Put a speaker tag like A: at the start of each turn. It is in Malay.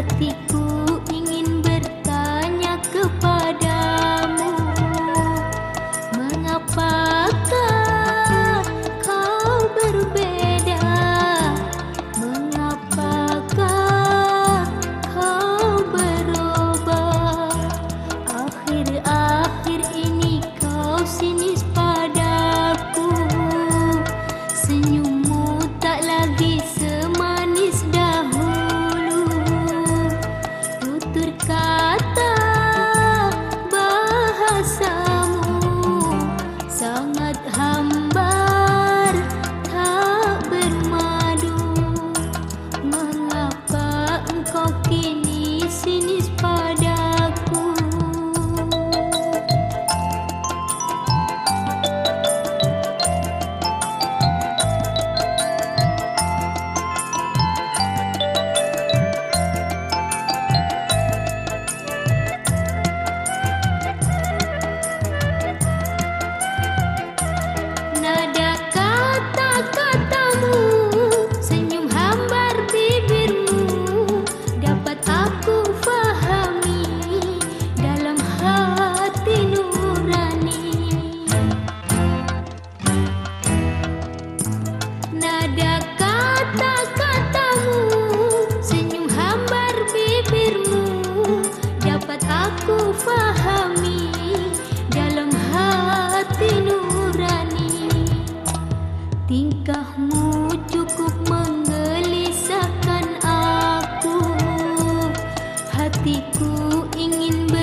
A: The. Tingkahmu cukup menggelisahkan aku. Hatiku ingin bertanya